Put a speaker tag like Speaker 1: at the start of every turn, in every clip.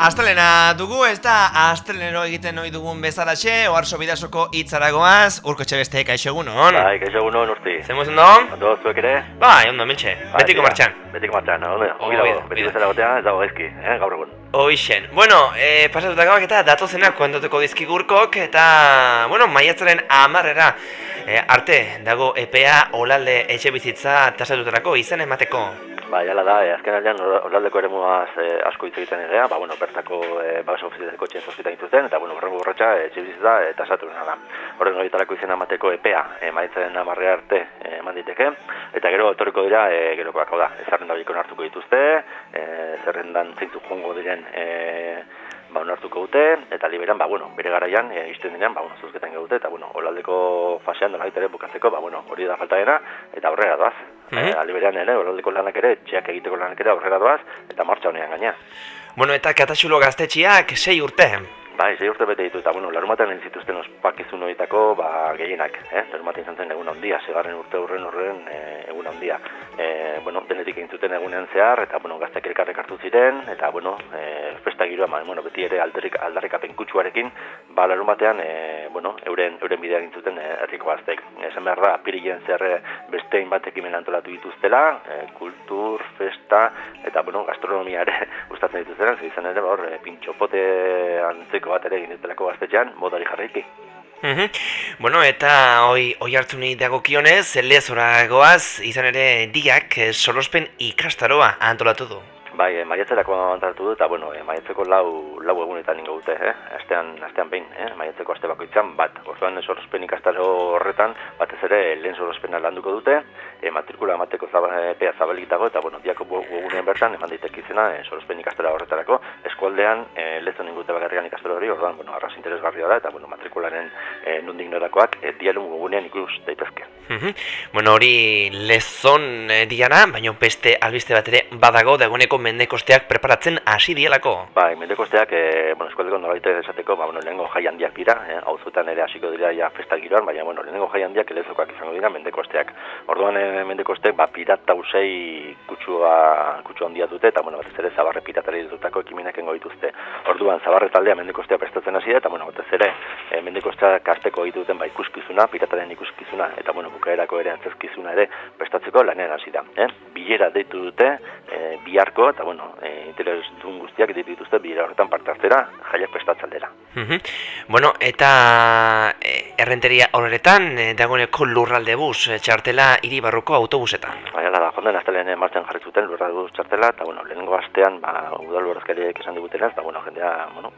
Speaker 1: astelena dugu, ez da astelenero egiten noi dugun bezalaxe, oarso bidasoko itzaragoaz, urko etxe beste kaixo egun hon.
Speaker 2: Bai, kaixo egun hon urti.
Speaker 1: Zemuz ondo?
Speaker 2: Ondo, zuek ere?
Speaker 1: Bai, ondo, mentxe,
Speaker 2: Bai,
Speaker 1: betiko
Speaker 2: tira,
Speaker 1: martxan.
Speaker 2: Betiko martxan, ondo, ongi dago,
Speaker 1: bide,
Speaker 2: beti
Speaker 1: bide.
Speaker 2: bezala gotea, ez dago gaizki, eh, gaur egun.
Speaker 1: Hoixen. Bueno, eh, pasatuta gabak eta datozenak kontatuko dizkigurkok eta, bueno, maiatzaren amarrera eh, arte dago EPA olalde etxe bizitza tasatutarako izen emateko.
Speaker 2: Bai, ala da, eh, azken aldean oraldeko ere muaz eh, asko hitz egiten egia, ba, bueno, bertako eh, babes ofizialeko txen zozietan dituzten, eta, bueno, horrengo borratxa eh, etxe bizitza eta esatu da. Horren horietarako izena emateko EPA, eh, maiatzaren amarre arte eh, eman diteke, eta gero etorriko dira, eh, gerokoak hau da, zerrenda horiko hartuko dituzte, eh, zerrendan zeintzuk joango diren eh, ba, onartuko dute, eta liberan, ba, bueno, bere garaian, e, izten dinean, ba, bueno, zuzketan gaute, eta, bueno, olaldeko fasean dola ere bukatzeko, ba, bueno, hori da faltaena, eta aurrera doaz.
Speaker 1: Mhm.
Speaker 2: Eh, aliberean ere, olaldeko lanak ere, txeak egiteko lanak ere aurrera doaz, eta martxa honean gaina.
Speaker 1: Bueno, eta katasulo gaztetxiak sei urte.
Speaker 2: Bai, zei urte bete ditu, eta, bueno, larumaten egin zituzten ospakizun horietako, ba, gehienak, eh? Larumaten izan zen egun handia, segarren urte horren horren e, egun handia. E, bueno, denetik egin zuten egunean zehar, eta, bueno, gazteak elkarrek hartu ziren, eta, bueno, e, festa giroa, ma, bueno, beti ere alderik, aldarrikapen kutsuarekin, ba, larumatean, e, bueno, euren, euren bidea egin zuten herriko gaztek. Esan behar da, apirilen zer beste hainbat ekimen antolatu dituztela, e, kultur, festa, eta, bueno, gastronomia ere gustatzen dituztela, izan ere, ba, hor, pintxopote antzeko bat ere egin dutelako gaztetxean, modari jarraiki.
Speaker 1: Mhm. Bueno, eta hoi, hoi hartzunei dagokionez, lezora goaz, izan ere diak eh, solospen ikastaroa antolatu du.
Speaker 2: Bai, e, maiatzerako antolatu du, eta, bueno, e, maiatzeko lau, lau egunetan ingo dute, eh? Astean, astean behin, eh? Maiatzeko aste bakoitzan bat. Orduan, sorospen ikastaro horretan, batez ere, lehen sorospena landuko dute, e, matrikula emateko zaba, epea zabalik dago, eta, bueno, diako egunean bertan, eman daiteke izena, e, sorospen ikastara horretarako, eskualdean, e, lezon ingute bakarrian ikastaro hori, orduan, bueno, arras interesgarria da, eta, bueno, matrikularen e, nondik norakoak, e, dialun egunean ikus daitezke.
Speaker 1: Mhm. Bueno, hori lezon eh, diana, baina beste albiste bat ere badago dagoeneko mendekosteak preparatzen hasi dielako.
Speaker 2: Bai, mendekosteak, e, bueno, eskualdeko nolaite esateko, ba, bueno, lehenengo jai handiak dira, eh, auzutan ere hasiko dira ja festa giroan, baina, bueno, lehenengo jai handiak elezokoak izango dira mendekosteak. Orduan, e, mendekosteak, ba, pirata usei kutsua, kutsu handia dute, eta, bueno, batez ere zabarre piratari dutako ekimenak engo dituzte. Orduan, zabarre taldea mendekostea prestatzen hasi da, eta, bueno, batez ere, e, mendekosteak kasteko egiten duten, ba, ikuskizuna, pirataren ikuskizuna, eta, bueno, bukaerako ere antzezkizuna ere prestatzeko lanean hasi da. Eh? Bilera deitu dute, e, biharko, eta, bueno, e, interes duen guztiak deitu dituzte bilera horretan parte hartzera, jaiak prestatzaldera.
Speaker 1: Bueno, eta eh, errenteria horretan eh, dagoeneko lurralde bus, eh, txartela hiri barruko autobusetan.
Speaker 2: Bai, ala da, jonden astelen martxan jarri zuten lurra duz txartela, eta, bueno, lehenengo astean, ba, udal borrezkariek esan digutenez, eta, bueno, jendea, bueno,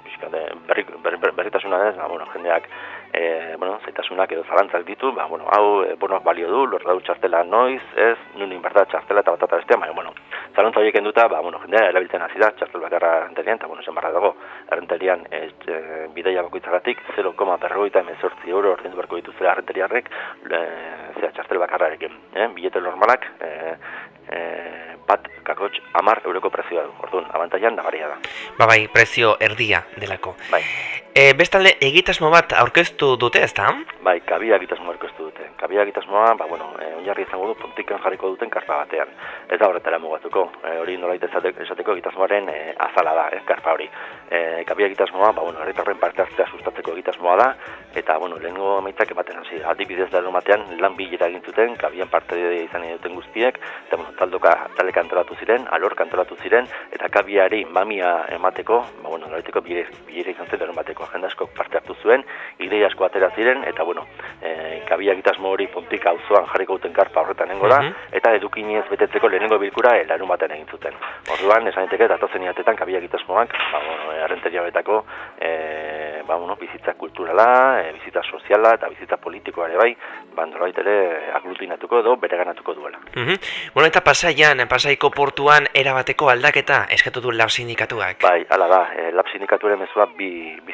Speaker 2: berri, berri, berritasuna ez, ba, bueno, jendeak, e, bueno, zaitasunak edo zalantzak ditu, ba, bueno, hau, e, bonoak balio du, duz txartela noiz, ez, nun inberta txartela eta bat eta bestea, baina, bueno, zalantza horiek enduta, ba, bueno, jendea erabiltzen hasi da, txartel bakarra errenterian, eta, bueno, zen barra dago, errenterian, e, e, bidaia bakoitzagatik, 0,berrogeita emezortzi euro ordendu beharko dituzela errenteriarrek, e, zera, txartel bakarrarekin, eh? bilete normalak, e, e, bat kakotx amar euroko prezioa du, orduan, abantailan nabaria da.
Speaker 1: Ba bai, prezio erdia delako.
Speaker 2: Bai,
Speaker 1: E, bestalde, egitasmo bat aurkeztu dute, ezta?
Speaker 2: bai, kabia egitasmoa aurkeztu dute. Kabia egitasmoa, ba, bueno, e, oinarri izango du pontikan jarriko duten karpa batean. Ez da horretara mugatuko, e, hori nolait esateko, egitasmoaren e, azala da, ez karpa hori. E, kabia egitasmoa, ba, bueno, herritarren parte hartzea sustatzeko egitasmoa da, eta, bueno, lehengo emaitzak ematen hasi. Adibidez da batean, lan bilera egin zuten, kabian parte izan duten guztiek, eta, bueno, taldoka, taleka antolatu ziren, alor antolatu ziren, eta kabiari mamia emateko, ba, bueno, nolaiteko bilera, bilera izan zen bateko agenda asko parte hartu zuen, idei asko atera ziren, eta, bueno, e, kabia egitasmo hori pontik auzoan jarriko duten karpa horretan nengo da,
Speaker 1: Mhm.
Speaker 2: eta edukinez betetzeko lehenengo bilkura e, larun batean egin zuten. Orduan, esan daiteke datozen iatetan kabia egitasmoak, ba, bueno, errenteria betako, e, ba, bueno, bizitza kulturala, e, bizitza soziala eta bizitza politikoa ere bai, ba, nolabait ere aglutinatuko edo bereganatuko duela.
Speaker 1: Mhm. Bueno, eta pasaian, pasaiko portuan erabateko aldaketa eskatu du lab sindikatuak.
Speaker 2: Bai, hala da, e, lab sindikatuaren mezua bi, bi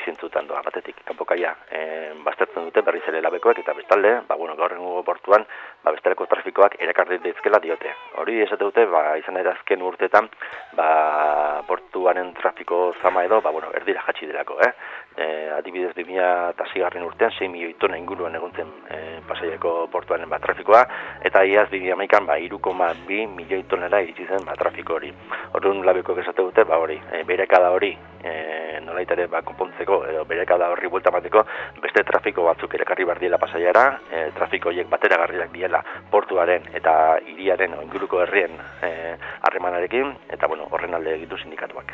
Speaker 2: doa, batetik, kanpokaia, e, baztertzen dute berriz ere labekoek, eta bestalde, ba, bueno, gaur egungo portuan, ba, besteleko trafikoak erakarri daizkela diote. Hori esate dute, ba, izan ere azken urteetan, ba, portuaren trafiko zama edo, ba, bueno, erdira jatsi delako, eh? E, adibidez 2000 eta urtean 6 milioi tona inguruan eguntzen e, pasaiako portuaren bat trafikoa, eta iaz 2000 ba, 2,2 milioi tonera iritsi zen ba, trafiko hori. Horren labeko esate dute, ba hori, e, berekada hori, e, nolaitere ba, konpontzeko, edo berekada horri buelta bateko, beste trafiko batzuk erekarri bar diela pasaiara, e, trafiko horiek batera garriak diela portuaren eta hiriaren o inguruko herrien e, harremanarekin, eta bueno, horren alde egitu sindikatuak.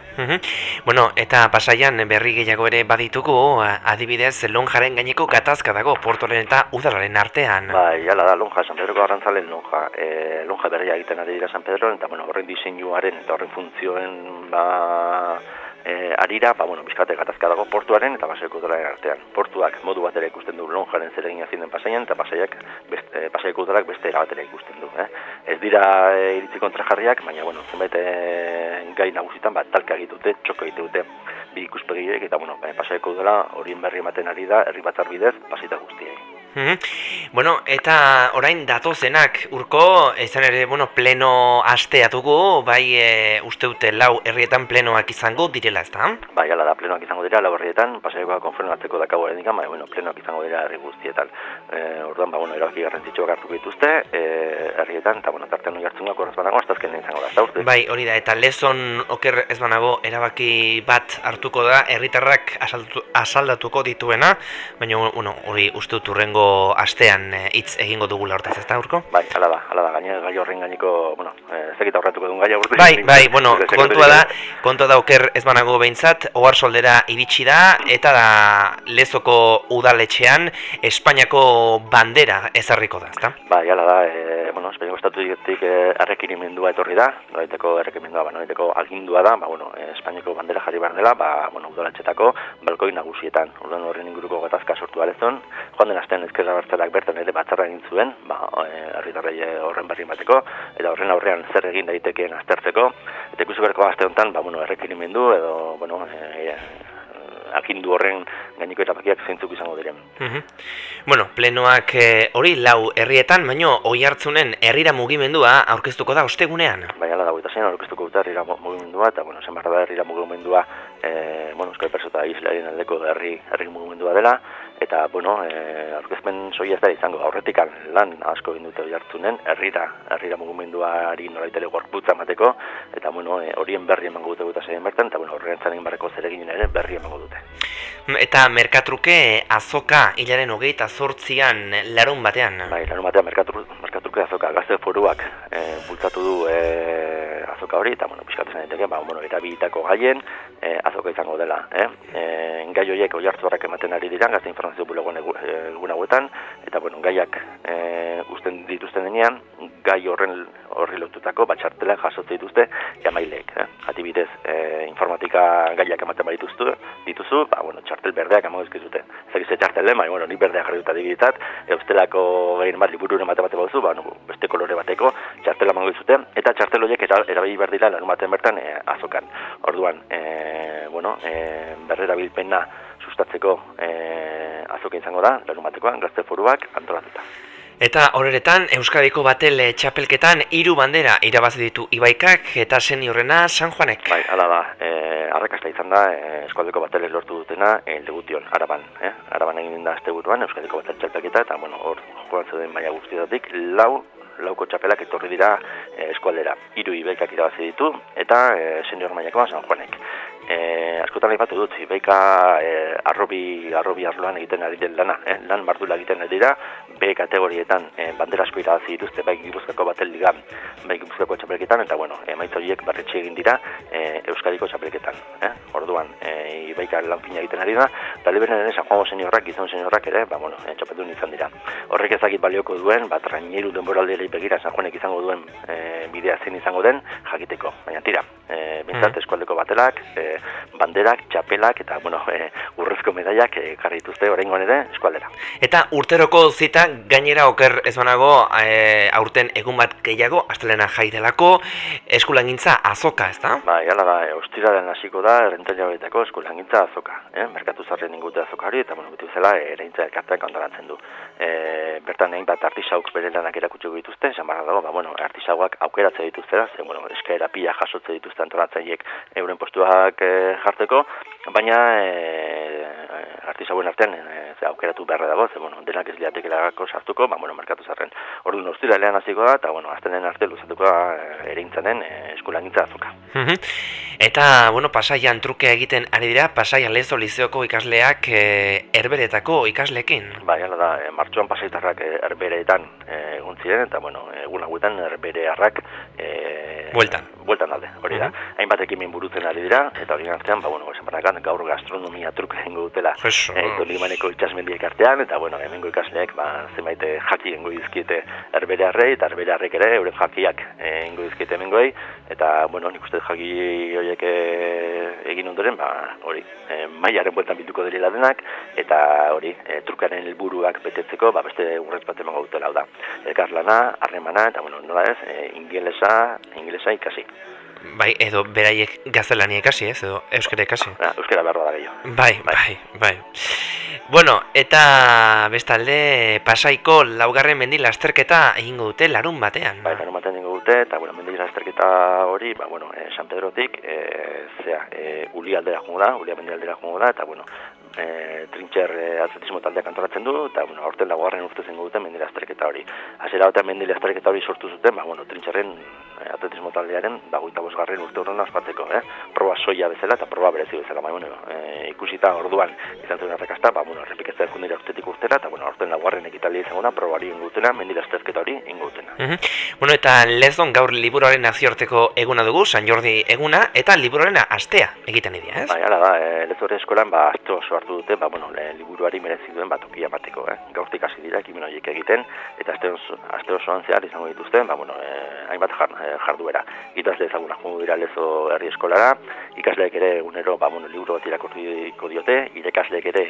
Speaker 1: Bueno, eta pasaian berri gehiago ere baditugu, adibidez, lonjaren gaineko gatazka dago portuaren eta udalaren artean.
Speaker 2: Bai, jala da, lonja, San Pedro arrantzalen lonja, e, lonja berria egiten ari dira San Pedro, eta bueno, horren diseinuaren eta horren funtzioen ba, e, arira, ba, bueno, bizkate gatazka dago portuaren eta basaiko udalaren artean. Portuak modu batera ikusten du lonjaren zer egin azien den pasaian, eta pasaiak beste, pasaiko udalak beste erabatera ikusten du. Eh? Ez dira e, iritzi kontra jarriak, baina, bueno, zenbait e, gai nagusitan, bat talka egitute, txoko egitute bi ikuspegiek, eta, bueno, pasaiko udala horien berri ematen ari da, herri batzar bidez, pasita guztiei.
Speaker 1: Mhm. Bueno, eta orain datozenak urko, izan ere, bueno, pleno astea dugu, bai e, uste dute lau herrietan plenoak izango direla, ezta?
Speaker 2: Bai, ala da, plenoak izango dira lau herrietan, pasaikoa konfirmatzeko dakago ere bai, bueno, plenoak izango dira herri guztietan. E, orduan, ba, bueno, erabaki garrantzitsuak hartuko dituzte, e, herrietan, eta, bueno, tartean hori hartzunga korraz banago, azken izango da, ezta uste?
Speaker 1: Bai, hori da, eta lezon oker ez banago erabaki bat hartuko da, herritarrak asaldatuko dituena, baina, bueno, hori uste dut astean eh, hitz egingo dugu hortaz, ez da, urko?
Speaker 2: Bai, ala da, ala da, gaine gai horren gaineko, bueno, eh, zekita horretuko duen gai
Speaker 1: urte. Bai, bai, bueno, kontua da, kontua da oker ez banago behintzat, ohar soldera iritsi da, eta da lezoko udaletxean Espainiako bandera ezarriko da, ezta?
Speaker 2: Bai, ala da, e, bueno, Espainiako estatu digetik e, arrekirimendua etorri da, noraiteko arrekimendua, ba, noraiteko agindua da, ba, bueno, Espainiako bandera jarri behar dela, ba, bueno, udaletxetako balkoi nagusietan, urdan horren inguruko gatazka sortu alezon, joan den astean ezkerra bertzelak bertan ere batzarra egin zuen, ba, herritarrei e, horren berri bateko, eta horren aurrean zer egin daitekeen aztertzeko, eta ikusi berko aste honetan, ba, bueno, errekirimendu edo, bueno, e, e, akindu horren gainiko erabakiak zeintzuk izango diren.
Speaker 1: Mm Bueno, plenoak hori lau herrietan, baino oi hartzunen herrira mugimendua aurkeztuko da ostegunean.
Speaker 2: Bai, ala da, eta zein aurkeztuko dute herrira mugimendua, eta bueno, zen da herrira mugimendua, e, bueno, euskal persota islaren aldeko herri, herri mugimendua dela, eta bueno, eh aurkezpen soia ez da izango aurretik lan asko egin dute hartzunen herrira, herrira mugimenduari nolaitere gorputza emateko eta bueno, e, horien berri emango dute guta zein bertan eta bueno, horren egin barreko zer egin ere berri emango dute.
Speaker 1: Eta merkatruke azoka hilaren hogeita zortzian larun batean?
Speaker 2: Bai, larun batean merkatru, merkatruke azoka gazte foruak e, bultzatu du e, azoka hori eta bueno, pixkatu zen ba, bueno, erabilitako gaien e, azoka izango dela. Eh? E, gai horiek oi ematen ari dira, gazte informazio bulegoen egun hauetan, eta bueno, gaiak e, usten dituzten denean, gai horren horri lotutako batxartelak jasotze dituzte jamaileek. Eh? Atibidez, e, informatika gaiak ematen badituztu, dituzu, ba, bueno, txartel berdeak emago ezkizute. Zer ze txartel ba, bueno, ni berdeak jarri dut adibidetzat, eustelako gehien bat liburu emate bat baduzu, ba, no, beste kolore bateko txartela emago dizute, eta txartel horiek erabili berdila lan baten bertan e, azokan. Orduan, e, bueno, e, berrera bilpena sustatzeko e, azoka izango da, larun batekoan, gazte foruak antolatuta.
Speaker 1: Eta horretan, Euskadiko batel txapelketan hiru bandera irabazi ditu Ibaikak eta seniorrena San Juanek.
Speaker 2: Bai, hala da, e, arrakasta izan da, e, Euskadiko batelez lortu dutena, e, degution, araban. Eh? Araban egin da azte Euskadiko batel txapelketa, eta bueno, hor joan zuden maia guztietatik, lau lauko txapelak etorri dira e, eskualdera. Hiru Ibaikak irabazi ditu, eta e, senior maiakoa San Juanek eh askotan aipatu dut beika eh, arrobi arrobi arloan egiten ari den lana eh, lan mardula egiten ari dira B kategorietan eh, bandera asko irabazi dituzte bai Gipuzkoako batel liga bai Gipuzkoako txapelketan eta bueno emaitza horiek berretxe egin dira eh, Euskadiko txapelketan eh. orduan eh, beika lan fina egiten ari da eta liberen ere San Juan seniorrak gizon seniorrak ere ba bueno eh, txapeldu izan dira horrek ezagik balioko duen bat traineru denboraldiari begira San Juanek izango duen eh, bidea zen izango den jakiteko baina tira eh, bintzat mm. eskualdeko batelak eh, banderak, txapelak eta bueno, e, urrezko medaiak ekarri dituzte oraingoan ere eskualdera.
Speaker 1: Eta urteroko zita gainera oker ez banago e, aurten egun bat gehiago astelena jai delako eskulangintza azoka, ezta?
Speaker 2: Bai, hala da, ostiraren hasiko da errentaila horietako eskulangintza azoka, eh? Merkatu zarren ingute azoka hori eta bueno, bitu zela ereintza elkarteak antolatzen du. E, bertan egin bat artisauk bere lanak erakutsi dituzte, esan dago, ba, bueno, artisauak aukeratze dituzte da, zen, bueno, eskaera pila jasotze dituzte antolatzaiek euren postuak e, jartzeko, baina e, artisauen artean e, ze aukeratu beharra dago, ze bueno, denak ez liatekelako sartuko, ba, bueno, merkatu zarren. Ordu ostiralean hasiko da, eta bueno, astenen arte luzatuko da e, ereintzenen e, eskulangintza azoka.
Speaker 1: Eta, bueno, pasaian trukea egiten ari dira, pasaian lezo lizeoko ikasleak e, erberetako ikaslekin.
Speaker 2: Bai, hala da, e, martxuan pasaitarrak erbereetan e, ziren, eta bueno, egun hauetan erberearrak e,
Speaker 1: Bueltan.
Speaker 2: Bueltan alde, hori da. Hainbat ekimen burutzen ari dira, eta hori artean, ba, bueno, esan barakan, gaur gastronomia truke egingo dutela. E, Dolimaneko itxasmendiek artean, eta bueno, hemengo ikasleek, ba, zenbait jaki engo dizkiete erberearrei, eta erberearrek ere, euren jakiak engo dizkiete hemengoei, eta, bueno, nik uste jaki horiek egin ondoren, ba, hori, e, maiaren bueltan bilduko dela denak, eta hori, e, trukaren helburuak betetzeko, ba, beste urrez bat emango dutela, hau da. Elkarlana, harremana, eta, bueno, nola ez, e, ingelesa, ingelesa ikasi.
Speaker 1: Bai, edo beraiek gaztelania ikasi, ez, edo euskara ikasi.
Speaker 2: Ja, euskara behar da gehiago.
Speaker 1: Bai, bai, bai. Bueno, eta bestalde pasaiko laugarren mendi lasterketa egingo dute larun batean.
Speaker 2: Bai, larun batean egingo dute, eta bueno, mendi lasterketa hori, ba, bueno, eh, San Pedrotik, eh, zera, eh, uli aldera jongo da, uli aldera jongo da, eta bueno, e, trintxer e, atletismo taldeak antolatzen du, eta bueno, aurten laguarren urte zengo duten mendile azterketa hori. Hasiera batean mendile azterketa hori sortu zuten, ba, bueno, trintxerren e, atletismo taldearen, ba, guita bosgarren urte horren azpatzeko, eh? proba soia bezala eta proba berezi bezala, ba, bueno, e, ikusita orduan izan zuen arrakasta, ba, bueno, errepikaztea kundira urtetik urtera, eta bueno, aurten laguarren ekitaldi izango da, proba hori ingutena, mendile azterketa hori ingutena.
Speaker 1: Mm Bueno, eta lezon gaur liburuaren nazioarteko eguna dugu, San Jordi eguna, eta liburuaren astea egiten idea, ez?
Speaker 2: Bai, ala da, e, lezore eskolan, ba, aste oso hartu dute, ba, bueno, le, liburuari merezi duen bat tokia bateko, eh? gaurtik hasi dira ekimen horiek egiten, eta aste, oso, aste osoan zehar izango dituzten, ba, bueno, eh, hainbat jar, eh, jarduera. Ikasle ezaguna jungo dira lezo herri eskolara, ikasleek ere egunero, ba, bueno, liburu bat irakurtiko diote, irekasleek ere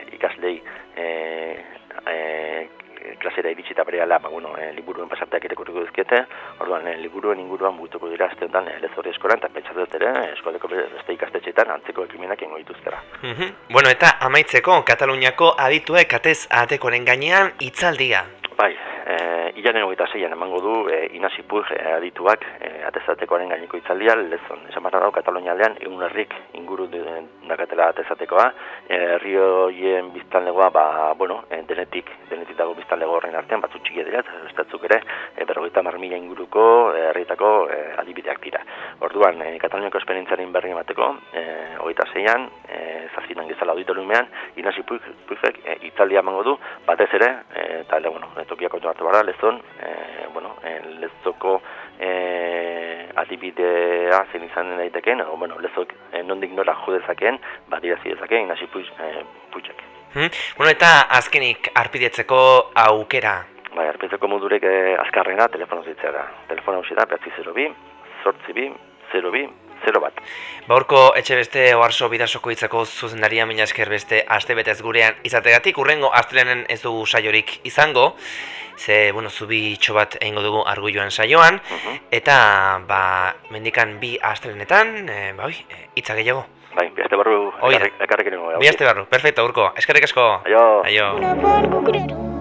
Speaker 2: ikaslei eh, eh, klasera iritsi eta berehala, ba, bueno, e, liburuen pasarteak ere kurriko dizkiete, orduan, e, liburuen inguruan butuko dira azte honetan e, lezori eskolan, eta pentsatu dut ere, eskoleko beste ikastetxeetan antzeko ekimenak ingo dituztera.
Speaker 1: Mm Bueno, eta amaitzeko, Kataluniako adituek atez atekoren gainean itzaldia.
Speaker 2: Bai, e, ilanen hogeita zeian emango du e, Inasi Puig e, adituak e, atezatekoaren gaineko itzaldia, lezon, esan barra dago Katalonialean egun herrik inguru dakatela atezatekoa, e, herrioien biztanlegoa, ba, bueno, e, denetik, denetik dago biztanlego horren artean, batzu txikia dira, estatzuk ere, e, berrogeita marmila inguruko e, herrietako e, adibideak dira. Orduan, e, Kataloniako esperientzaren berri emateko, e, hogeita zeian, e, zazinan gizala auditoriumean, Inasi Puig, Puigek e, itzaldia emango du, batez ere, e, eta, bueno, tokia kontu hartu bara, lezon, e, bueno, e, lezoko e, adibidea zen izan den daiteken, o, bueno, lezok e, nondik nola judezakeen, badira zidezakeen, nasi puix, e, puixak.
Speaker 1: Hmm? Bueno, eta azkenik arpidetzeko aukera?
Speaker 2: Bai, arpidetzeko modurek e, azkarrena telefono ditzera. Da, behatzi 0 bi, sortzi bi, 0 zero bat.
Speaker 1: Baurko etxe beste oarso bidasoko hitzako zuzendaria mila esker beste aste betez gurean izategatik urrengo astelenen ez dugu saiorik izango, ze, bueno, zubi bat egingo dugu argulloan saioan, uh -huh. eta, ba, mendikan bi astelenetan, e, ba, oi, eh, hitza gehiago.
Speaker 2: Bai, bihazte barru, ekarrekin ekarrek,
Speaker 1: ekarrek, ekarrek, barru, perfecto, urko, eskerrik asko.
Speaker 2: Aio.
Speaker 1: Aio.